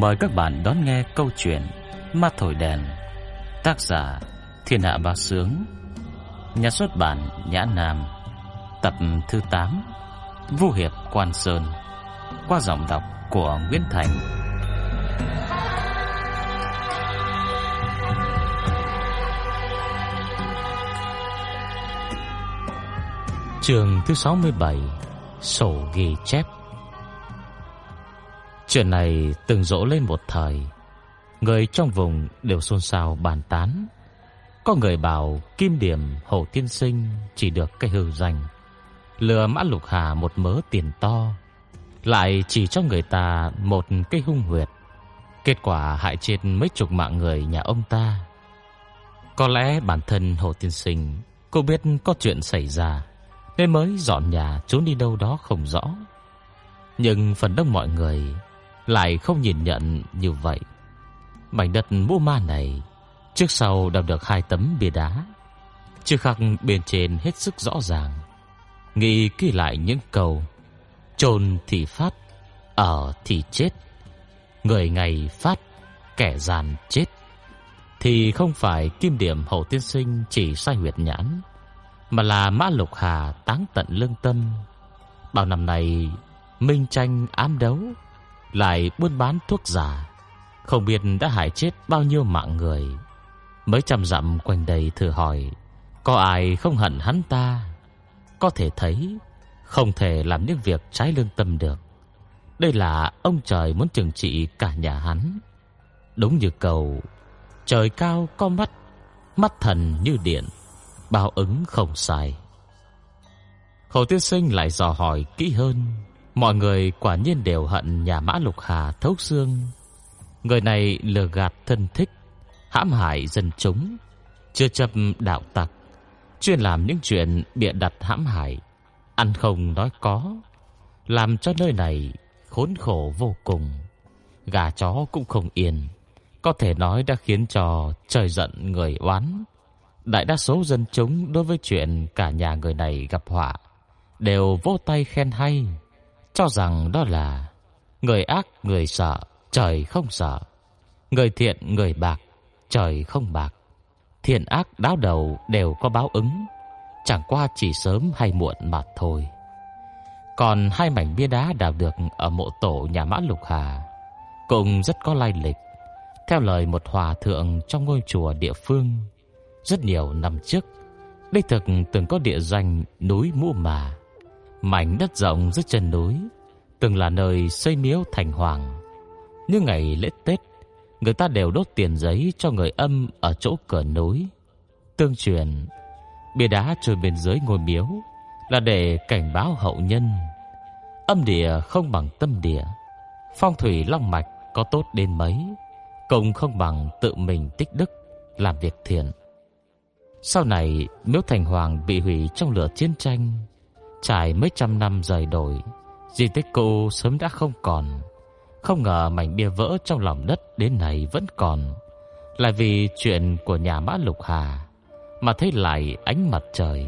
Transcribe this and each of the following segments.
Mời các bạn đón nghe câu chuyện Ma Thổi Đèn, Tác giả Thiên Hạ Ba Sướng, Nhà xuất bản Nhã Nam, Tập thứ 8 Vũ Hiệp Quan Sơn, Qua giọng đọc của Nguyễn Thành. Trường thứ 67 Sổ ghi chép. Chuyện này từng rỗ lên một thời. Người trong vùng đều xôn xao bàn tán. Có người bảo Kim Điểm Hồ Tiên Sinh Chỉ được cái hư danh. Lừa Mã Lục Hà một mớ tiền to, Lại chỉ cho người ta Một cái hung huyệt. Kết quả hại chết mấy chục mạng người nhà ông ta. Có lẽ bản thân Hồ Tiên Sinh Cô biết có chuyện xảy ra, Nên mới dọn nhà trốn đi đâu đó không rõ. Nhưng phần đông mọi người lại không nhìn nhận như vậy. Mảnh đất mô ma này trước sau đập được hai tấm bia đá, chữ khắc bên trên hết sức rõ ràng. Nghĩ kỹ lại những câu chôn thì phát, ở thì chết, người ngày phát, kẻ gian chết. Thì không phải kim điểm hậu tiên sinh chỉ sai huyệt nhãn, mà là mã lục hà táng tận lương tâm. Bao năm này minh tranh ám đấu lại buôn bán thuốc giả, không biết đã hại chết bao nhiêu mạng người. Mấy trăm dặm quanh đây thử hỏi, có ai không hận hắn ta? Có thể thấy, không thể làm những việc trái lương tâm được. Đây là ông trời muốn trừng trị cả nhà hắn. Đúng như cầu, trời cao có mắt, mắt thần như điện, bao ứng không sai. Hồ Tiên Sinh lại dò hỏi kỹ hơn Mọi người quả nhiên đều hận nhà Mã Lục Hà thấu xương. Người này lừa gạt thân thích, hãm hại dân chúng, chưa chấp đạo tặc, chuyên làm những chuyện bịa đặt hãm hại, ăn không nói có, làm cho nơi này khốn khổ vô cùng. Gà chó cũng không yên, có thể nói đã khiến cho trời giận người oán. Đại đa số dân chúng đối với chuyện cả nhà người này gặp họa đều vỗ tay khen hay cho rằng đó là người ác người sợ, trời không sợ. Người thiện người bạc, trời không bạc. Thiện ác đáo đầu đều có báo ứng, chẳng qua chỉ sớm hay muộn mà thôi. Còn hai mảnh bia đá đào được ở mộ tổ nhà Mã Lục Hà cũng rất có lai lịch. Theo lời một hòa thượng trong ngôi chùa địa phương, rất nhiều năm trước, đây thực từng có địa danh núi Mũ Mà Mảnh đất rộng dưới chân núi, Từng là nơi xây miếu thành hoàng. Như ngày lễ Tết, Người ta đều đốt tiền giấy cho người âm Ở chỗ cửa núi. Tương truyền, Bia đá trôi bên dưới ngôi miếu Là để cảnh báo hậu nhân. Âm địa không bằng tâm địa, Phong thủy long mạch có tốt đến mấy, Cũng không bằng tự mình tích đức, Làm việc thiện. Sau này, miếu thành hoàng bị hủy trong lửa chiến tranh Trải mấy trăm năm rời đổi, di tích cũ sớm đã không còn. Không ngờ mảnh bia vỡ trong lòng đất đến nay vẫn còn. Là vì chuyện của nhà Mã Lục Hà mà thấy lại ánh mặt trời,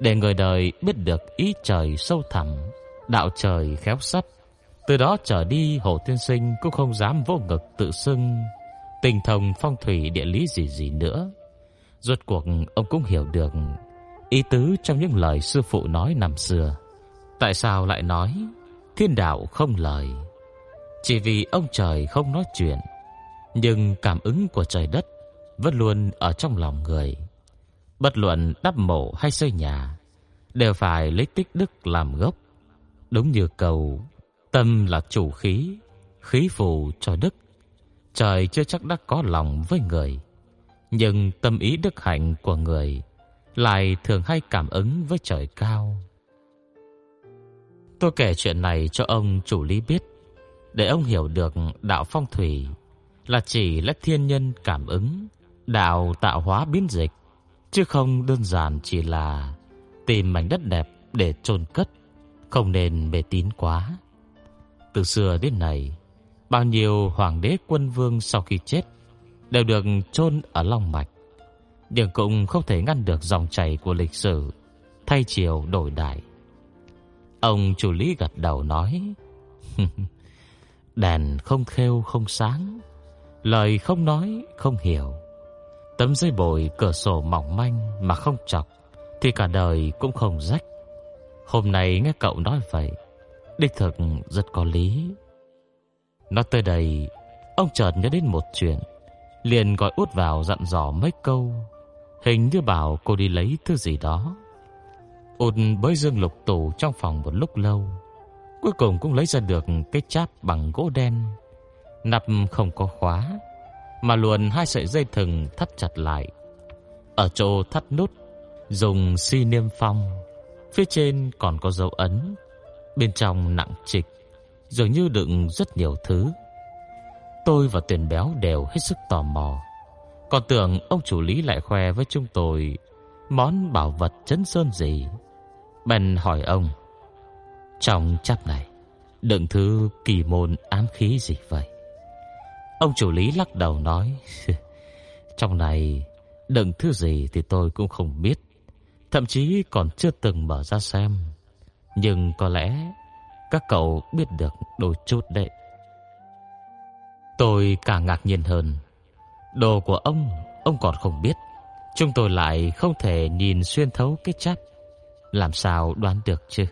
để người đời biết được ý trời sâu thẳm, đạo trời khéo sắp. Từ đó trở đi Hồ Tiên Sinh cũng không dám vô ngực tự xưng tình thông phong thủy địa lý gì gì nữa. Rốt cuộc ông cũng hiểu được ý tứ trong những lời sư phụ nói năm xưa. Tại sao lại nói thiên đạo không lời? Chỉ vì ông trời không nói chuyện, nhưng cảm ứng của trời đất vẫn luôn ở trong lòng người. Bất luận đắp mộ hay xây nhà, đều phải lấy tích đức làm gốc. Đúng như cầu, tâm là chủ khí, khí phù cho đức. Trời chưa chắc đã có lòng với người, nhưng tâm ý đức hạnh của người lại thường hay cảm ứng với trời cao. Tôi kể chuyện này cho ông chủ lý biết, để ông hiểu được đạo phong thủy là chỉ là thiên nhân cảm ứng, đạo tạo hóa biến dịch, chứ không đơn giản chỉ là tìm mảnh đất đẹp để chôn cất, không nên mê tín quá. Từ xưa đến nay, bao nhiêu hoàng đế quân vương sau khi chết đều được chôn ở Long Mạch nhưng cũng không thể ngăn được dòng chảy của lịch sử, thay chiều đổi đại. Ông chủ lý gật đầu nói: Đèn không khêu không sáng, Lời không nói không hiểu. Tấm giấy bồi cửa sổ mỏng manh Mà không chọc Thì cả đời cũng không rách. Hôm nay nghe cậu nói vậy, Đích thực rất có lý. Nói tới đây, Ông chợt nhớ đến một chuyện, Liền gọi út vào dặn dò mấy câu. Hình như bảo cô đi lấy thứ gì đó. Út bới dương lục tủ trong phòng một lúc lâu. Cuối cùng cũng lấy ra được cái cháp bằng gỗ đen. Nắp không có khóa, Mà luồn hai sợi dây thừng thắt chặt lại. Ở chỗ thắt nút, Dùng xi niêm phong. Phía trên còn có dấu ấn, Bên trong nặng trịch, Dường như đựng rất nhiều thứ. Tôi và tuyển béo đều hết sức tò mò. Còn tưởng ông chủ lý lại khoe với chúng tôi Món bảo vật chấn sơn gì. Bèn hỏi ông, Trong chắp này, Đựng thứ kỳ môn ám khí gì vậy? Ông chủ lý lắc đầu nói, Trong này Đựng thứ gì thì tôi cũng không biết, Thậm chí còn chưa từng mở ra xem. Nhưng có lẽ Các cậu biết được đôi chút đấy. Tôi càng ngạc nhiên hơn. Đồ của ông Ông còn không biết. Chúng tôi lại không thể nhìn xuyên thấu cái chát. Làm sao đoán được chứ?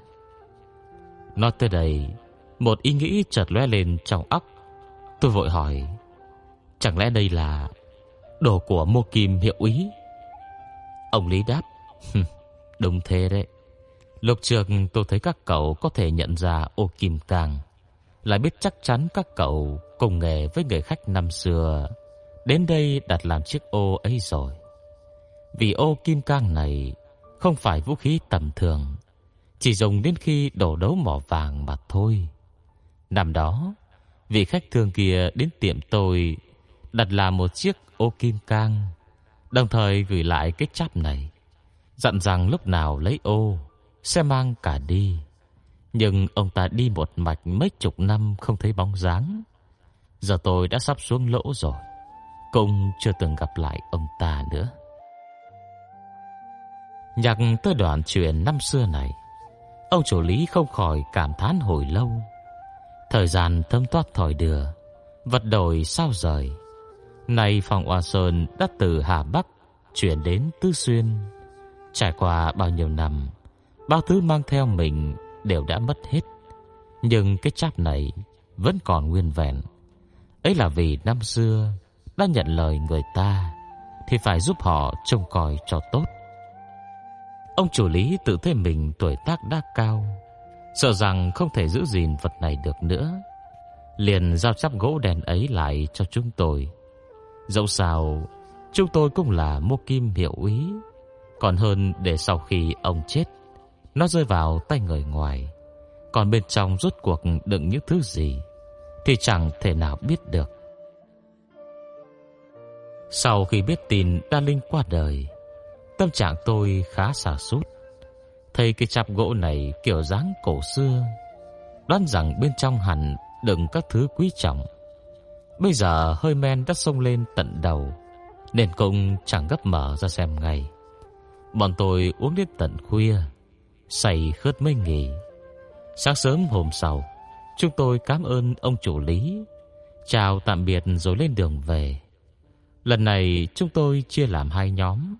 Nói tới đây, Một ý nghĩ chợt lóe lên trong óc. Tôi vội hỏi, Chẳng lẽ đây là Đồ của mô kim hiệu ý? Ông Lý đáp Đúng thế đấy. Lúc trước tôi thấy các cậu có thể nhận ra ô kim càng Lại biết chắc chắn các cậu cùng nghề với người khách năm xưa. Đến đây đặt làm chiếc ô ấy rồi. Vì ô kim cang này Không phải vũ khí tầm thường, Chỉ dùng đến khi đổ đấu mỏ vàng mà thôi. Năm đó, Vị khách thường kia đến tiệm tôi Đặt làm một chiếc ô kim cang, Đồng thời gửi lại cái cháp này, Dặn rằng lúc nào lấy ô, Sẽ mang cả đi. Nhưng ông ta đi một mạch mấy chục năm không thấy bóng dáng. Giờ tôi đã sắp xuống lỗ rồi. Cũng chưa từng gặp lại ông ta nữa. Nhắc tới đoạn chuyện năm xưa này, Ông chủ lý không khỏi cảm thán hồi lâu. Thời gian thấm toát thỏi đưa, Vật đổi sao rời. Nay phòng Hoa Sơn đã từ Hà Bắc Chuyển đến Tư Xuyên. Trải qua bao nhiêu năm, Bao thứ mang theo mình Đều đã mất hết. Nhưng cái cháp này Vẫn còn nguyên vẹn. Ấy là vì năm xưa đã nhận lời người ta, Thì phải giúp họ trông coi cho tốt. Ông chủ lý tự thấy mình tuổi tác đã cao, Sợ rằng không thể giữ gìn vật này được nữa. Liền giao chắp gỗ đèn ấy lại cho chúng tôi. Dẫu sao, Chúng tôi cũng là mô kim hiệu úy. Còn hơn để sau khi ông chết, Nó rơi vào tay người ngoài. Còn bên trong rốt cuộc đựng những thứ gì, Thì chẳng thể nào biết được. Sau khi biết tin Đa Linh qua đời, Tâm trạng tôi khá xả sút. Thấy cái chạp gỗ này kiểu dáng cổ xưa, Đoán rằng bên trong hẳn đựng các thứ quý trọng. Bây giờ hơi men đã sông lên tận đầu, Nên cũng chẳng gấp mở ra xem ngay. Bọn tôi uống đến tận khuya, Say khớt mới nghỉ. Sáng sớm hôm sau, Chúng tôi cảm ơn ông chủ lý, Chào tạm biệt rồi lên đường về. Lần này chúng tôi chia làm hai nhóm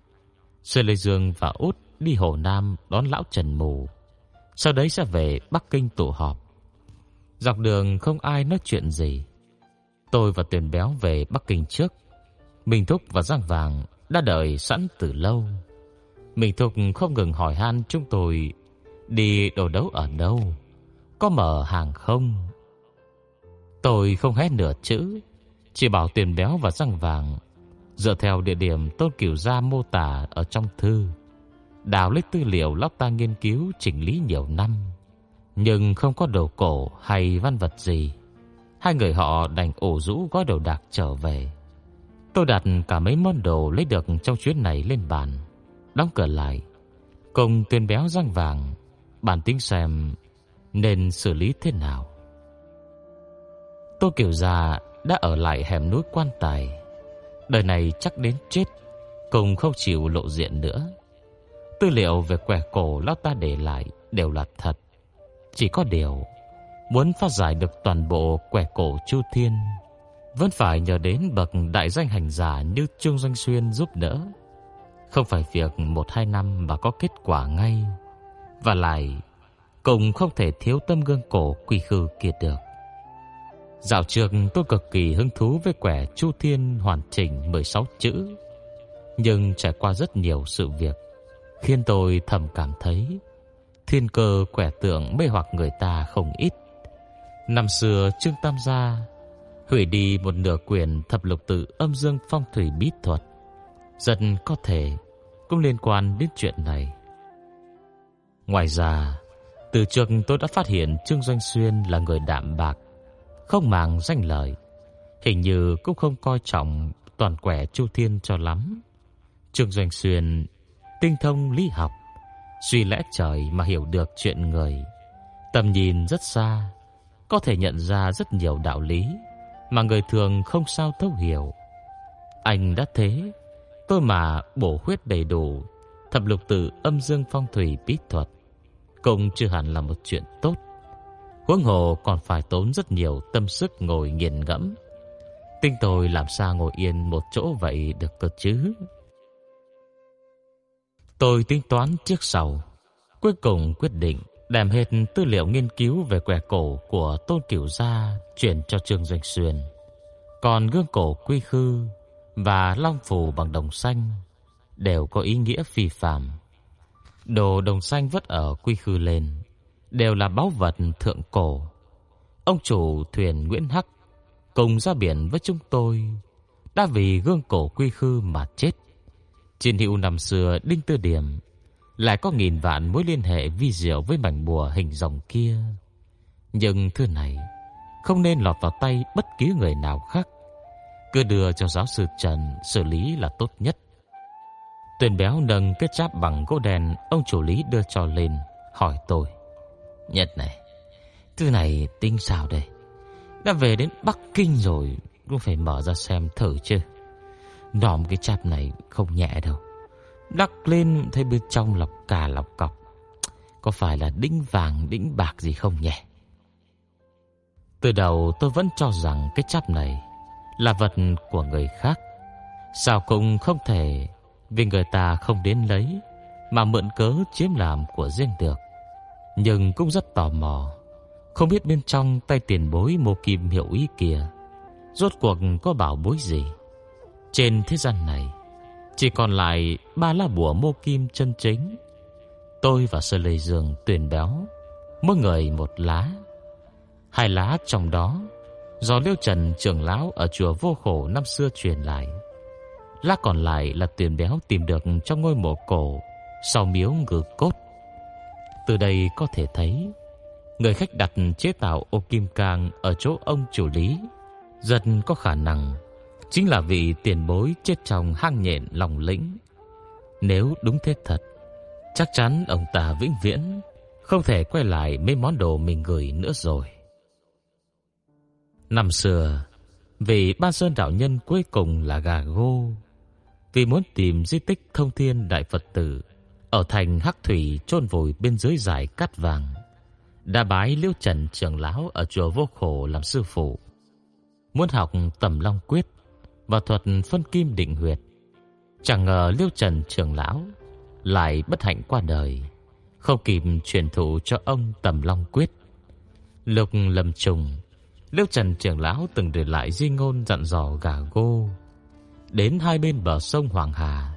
Sư Lê Dương và Út đi Hồ Nam đón lão Trần Mù Sau đấy sẽ về Bắc Kinh tụ họp Dọc đường không ai nói chuyện gì Tôi và Tuyền Béo về Bắc Kinh trước. Minh Thúc và Giang Vàng đã đợi sẵn từ lâu. Minh Thúc không ngừng hỏi han chúng tôi đi đồ đấu ở đâu, có mở hàng không. Tôi không hé nửa chữ, chỉ bảo Tuyền Béo và Giang Vàng dựa theo địa điểm Tôn Cửu Gia mô tả ở trong thư, đào lấy tư liệu lóc ta nghiên cứu chỉnh lý nhiều năm, nhưng không có đồ cổ hay văn vật gì. Hai người họ đành ổ rũ gói đồ đạc trở về. Tôi đặt cả mấy món đồ lấy được trong chuyến này lên bàn, đóng cửa lại, cùng tuyên béo răng vàng, bản tính xem nên xử lý thế nào. Tô Kiều Gia đã ở lại hẻm núi quan tài. Đời này chắc đến chết, cùng không chịu lộ diện nữa. Tư liệu về quẻ cổ lão ta để lại đều là thật. Chỉ có điều Muốn phát giải được toàn bộ quẻ cổ Chu Thiên Vẫn phải nhờ đến bậc đại danh hành giả như Trương Doanh Xuyên giúp đỡ Không phải việc một hai năm mà có kết quả ngay Và lại cũng không thể thiếu tâm gương cổ quỷ khư kia được Dạo trường tôi cực kỳ hứng thú với quẻ Chu Thiên hoàn chỉnh 16 chữ. Nhưng trải qua rất nhiều sự việc, Khiến tôi thầm cảm thấy Thiên cơ quẻ tượng mê hoặc người ta không ít. Năm xưa, Trương Tam Gia Hủy đi một nửa quyền thập lục tự âm dương phong thủy bí thuật. Dần có thể cũng liên quan đến chuyện này. Ngoài ra, Từ trước tôi đã phát hiện Trương Doanh Xuyên là người đạm bạc không màng danh lợi. Hình như cũng không coi trọng toàn quẻ Chu Thiên cho lắm. Trương Doanh Xuyên, tinh thông lý học, Suy lẽ trời mà hiểu được chuyện người. Tầm nhìn rất xa, Có thể nhận ra rất nhiều đạo lý Mà người thường không sao thấu hiểu. Anh đã thế, Tôi mà bổ huyết đầy đủ, Thập lục tự âm dương phong thủy bí thuật, Cũng chưa hẳn là một chuyện tốt. Huống hồ còn phải tốn rất nhiều tâm sức ngồi nghiền ngẫm Tinh tôi làm sao ngồi yên một chỗ vậy được cơ chứ Tôi tính toán trước sau, cuối cùng quyết định đem hết tư liệu nghiên cứu về quẻ cổ của Tôn Cửu gia chuyển cho Trương Doanh Xuyên. Còn gương cổ quy khư và long phủ bằng đồng xanh đều có ý nghĩa phi phàm. Đồ đồng xanh vất ở quy khư lên đều là báu vật thượng cổ. Ông chủ thuyền Nguyễn Hắc cùng ra biển với chúng tôi đã vì gương cổ quy khư mà chết. Trên hiệu năm xưa Đinh Tư Điểm lại có nghìn vạn mối liên hệ vi diệu với mảnh bùa hình rồng kia. Nhưng thứ này không nên lọt vào tay bất cứ người nào khác. Cứ đưa cho giáo sư Trần xử lý là tốt nhất. Tuyền béo nâng cái cháp bằng gỗ đèn ông chủ lý đưa cho lên, hỏi tôi. Nhật này, thứ này tinh sao đây? Đã về đến Bắc Kinh rồi, cũng phải mở ra xem thử chứ. Đòm cái chạp này không nhẹ đâu. Đắc lên thấy bên trong lọc cà lọc cọc. Có phải là đĩnh vàng đĩnh bạc gì không nhỉ? Từ đầu tôi vẫn cho rằng cái cháp này Là vật của người khác. Sao cũng không thể Vì người ta không đến lấy Mà mượn cớ chiếm làm của riêng được. Nhưng cũng rất tò mò. Không biết bên trong tay tiền bối Mộ kim hiệu ý kia, Rốt cuộc có bảo bối gì? Trên thế gian này, Chỉ còn lại ba lá bùa Mộ kim chân chính. Tôi và Sơ Lê Dương tuyển béo, Mỗi người một lá. Hai lá trong đó, Do Liêu Trần trưởng lão Ở chùa vô khổ năm xưa truyền lại. Lá còn lại là tuyển béo tìm được Trong ngôi mộ cổ Sau miếu ngự cốt. Từ đây có thể thấy, Người khách đặt chế tạo ô kim cang Ở chỗ ông chủ lý Rất có khả năng Chính là vị tiền bối chết trong hang nhện lòng lĩnh. Nếu đúng thế thật, Chắc chắn ông ta vĩnh viễn Không thể quay lại mấy món đồ mình gửi nữa rồi. Năm xưa, vị ba sơn đạo nhân cuối cùng là gà gô, Vì muốn tìm di tích thông thiên đại Phật tử ở thành Hắc Thủy chôn vùi bên dưới dải cát vàng Đã bái Liêu Trần trưởng lão ở chùa Vô Khổ làm sư phụ Muốn học tầm long quyết và thuật phân kim định huyệt. Chẳng ngờ Liêu Trần trưởng lão lại bất hạnh qua đời, không kịp truyền thụ cho ông Tầm Long Quyết. Lục lầm trùng, Liêu Trần trưởng lão từng để lại di ngôn dặn dò gà gô. Đến hai bên bờ sông Hoàng Hà,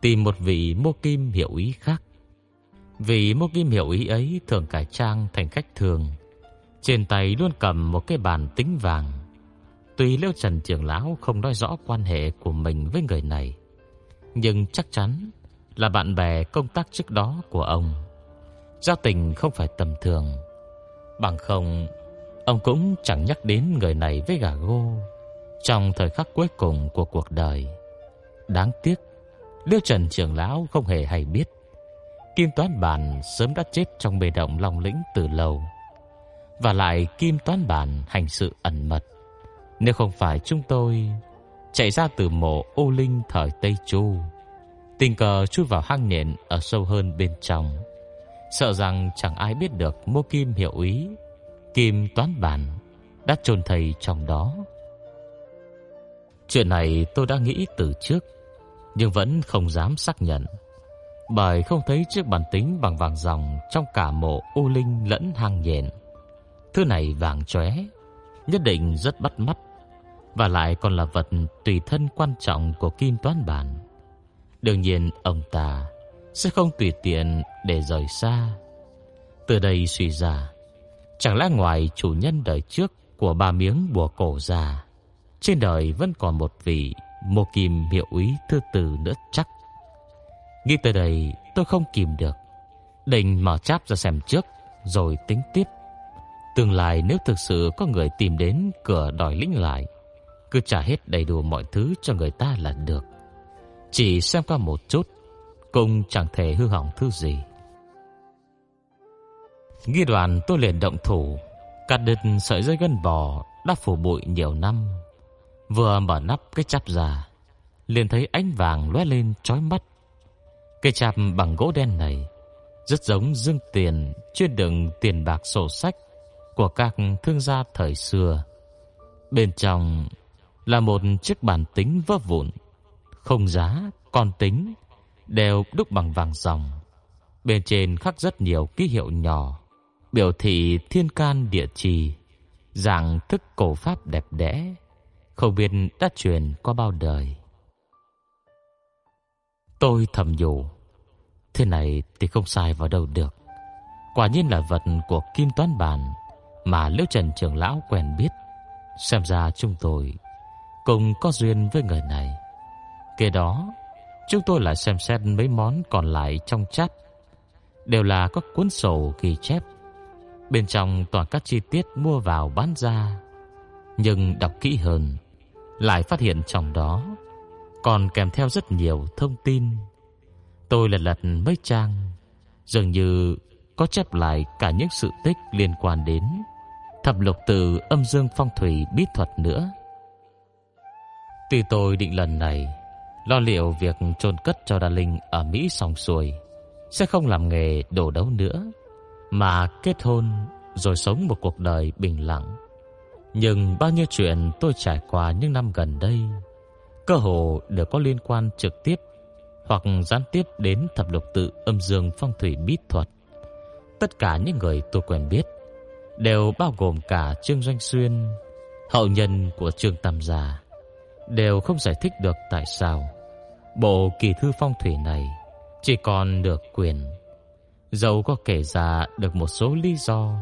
tìm một vị mô kim hiệu ý khác. Vị mô kim hiệu ý ấy thường cải trang thành khách thường, trên tay luôn cầm một cái bàn tính vàng. Tuy Liêu Trần trưởng lão không nói rõ quan hệ của mình với người này, nhưng chắc chắn là bạn bè công tác trước đó của ông. Giao tình không phải tầm thường. Bằng không, ông cũng chẳng nhắc đến người này với gà gô trong thời khắc cuối cùng của cuộc đời. Đáng tiếc, Liêu Trần trưởng lão không hề hay biết. Kim Toán Bản sớm đã chết trong bề động Long Lĩnh từ lâu. Và lại Kim Toán Bản hành sự ẩn mật. Nếu không phải chúng tôi chạy ra từ mộ ô linh thời Tây Chu, tình cờ chui vào hang nện ở sâu hơn bên trong, sợ rằng chẳng ai biết được Mô Kim hiệu ý, kim toán bản đã chôn thầy trong đó. Chuyện này tôi đã nghĩ từ trước, nhưng vẫn không dám xác nhận. Bởi không thấy chiếc bàn tính bằng vàng ròng trong cả mộ u linh lẫn hang nhện. Thứ này vàng chóe, nhất định rất bắt mắt, và lại còn là vật tùy thân quan trọng của kim toán bản. Đương nhiên ông ta sẽ không tùy tiện để rời xa. Từ đây suy ra, chẳng lẽ ngoài chủ nhân đời trước của ba miếng bùa cổ già, trên đời vẫn còn một vị mô kim hiệu úy thư từ nữa chắc. Nghĩ tới đây, tôi không kìm được, định mở cháp ra xem trước rồi tính tiếp. Tương lai nếu thực sự có người tìm đến cửa đòi lĩnh lại, cứ trả hết đầy đủ mọi thứ cho người ta là được. Chỉ xem qua một chút, cũng chẳng thể hư hỏng thứ gì. Nghi đoàn tôi liền động thủ, cắt đứt sợi dây gân bò đã phủ bụi nhiều năm. Vừa mở nắp cái chắp ra, liền thấy ánh vàng lóe lên chói mắt. Cái chắp bằng gỗ đen này rất giống dương tiền chuyên đựng tiền bạc sổ sách của các thương gia thời xưa. Bên trong là một chiếc bàn tính vỡ vụn, không giá, còn tính đều đúc bằng vàng ròng. Bên trên khắc rất nhiều ký hiệu nhỏ, biểu thị thiên can địa trì, dạng thức cổ pháp đẹp đẽ, không biết đã truyền qua bao đời. Tôi thầm nhủ, thế này thì không sai vào đâu được. Quả nhiên là vật của Kim Toán Bản mà Liễu Trần trưởng lão quen biết. Xem ra chúng tôi cùng có duyên với người này. Kế đó, chúng tôi lại xem xét mấy món còn lại trong chat. Đều là các cuốn sổ ghi chép. Bên trong toàn các chi tiết mua vào bán ra. Nhưng đọc kỹ hơn, lại phát hiện trong đó còn kèm theo rất nhiều thông tin. Tôi lật lật mấy trang, dường như có chép lại cả những sự tích liên quan đến thập lục từ âm dương phong thủy bí thuật nữa. Tuy tôi định lần này lo liệu việc chôn cất cho Đa Linh ở Mỹ xong xuôi, sẽ không làm nghề đổ đấu nữa, mà kết hôn rồi sống một cuộc đời bình lặng. Nhưng bao nhiêu chuyện tôi trải qua những năm gần đây, cơ hồ đều có liên quan trực tiếp hoặc gián tiếp đến thập lục tự âm dương phong thủy bí thuật. Tất cả những người tôi quen biết đều bao gồm cả Trương Doanh Xuyên, hậu nhân của Trương Tam già đều không giải thích được tại sao bộ kỳ thư phong thủy này chỉ còn được quyền. Dẫu có kể ra được một số lý do,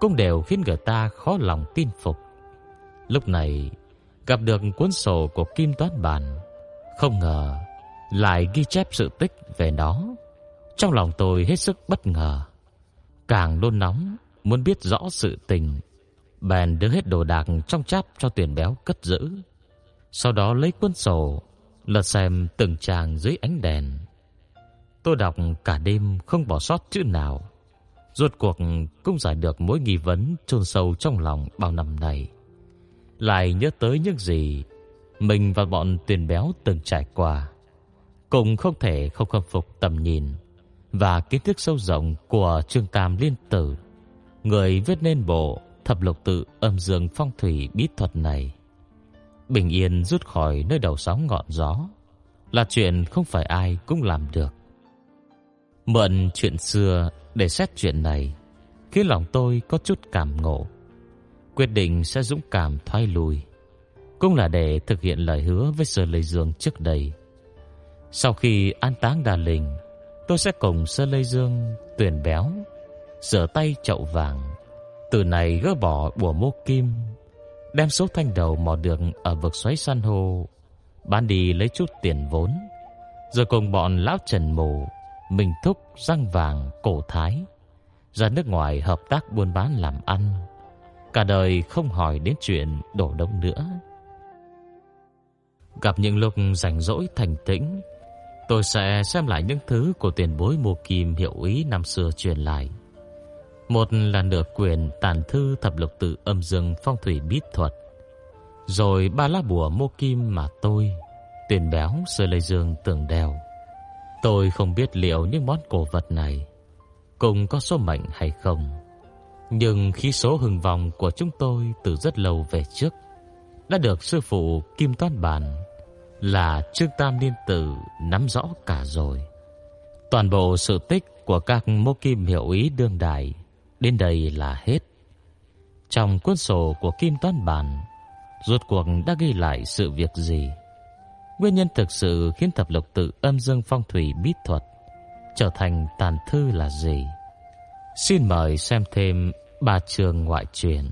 cũng đều khiến người ta khó lòng tin phục. Lúc này, gặp được cuốn sổ của Kim Toán Bản, không ngờ lại ghi chép sự tích về nó. Trong lòng tôi hết sức bất ngờ, càng nôn nóng muốn biết rõ sự tình, bèn đưa hết đồ đạc trong cháp cho tuyển Béo cất giữ. Sau đó lấy cuốn sổ lật xem từng trang dưới ánh đèn. Tôi đọc cả đêm không bỏ sót chữ nào. Rốt cuộc cũng giải được mối nghi vấn chôn sâu trong lòng bao năm nay. Lại nhớ tới những gì mình và bọn tiền béo từng trải qua. Cũng không thể không khâm phục tầm nhìn và kiến thức sâu rộng của Trương Tam Liên Tử, người viết nên bộ thập lục tự âm dương phong thủy bí thuật này bình yên rút khỏi nơi đầu sóng ngọn gió là chuyện không phải ai cũng làm được. Mượn chuyện xưa để xét chuyện này, khiến lòng tôi có chút cảm ngộ. Quyết định sẽ dũng cảm thoái lui, cũng là để thực hiện lời hứa với Sơ Lê Dương trước đây. Sau khi an táng Đà Linh, tôi sẽ cùng Sơ Lê Dương tuyển béo, rửa tay chậu vàng, từ này gỡ bỏ bùa mô kim đem số thanh đầu mò được ở vực xoáy san hô bán đi lấy chút tiền vốn, rồi cùng bọn lão Trần Mù, Minh Thúc, Răng Vàng, Cổ Thái ra nước ngoài hợp tác buôn bán làm ăn, cả đời không hỏi đến chuyện đổ đông nữa. Gặp những lúc rảnh rỗi thành tĩnh, tôi sẽ xem lại những thứ của tiền bối mùa Kim hiệu ý năm xưa truyền lại. Một là nửa quyền tàn thư thập lục tự âm dương phong thủy bí thuật. Rồi ba lá bùa mô kim mà tôi, tiền béo sơ lây dương tưởng đèo Tôi không biết liệu những món cổ vật này cùng có số mệnh hay không. Nhưng khí số hưng vòng của chúng tôi từ rất lâu về trước đã được sư phụ Kim Toán Bản là Trương Tam liên Tử nắm rõ cả rồi. Toàn bộ sự tích của các mô kim hiệu ý đương đại đến đây là hết. Trong cuốn sổ của Kim Toán Bản, rốt cuộc đã ghi lại sự việc gì? Nguyên nhân thực sự khiến thập lục tự âm dương phong thủy bí thuật trở thành tàn thư là gì? Xin mời xem thêm ba trường ngoại truyền.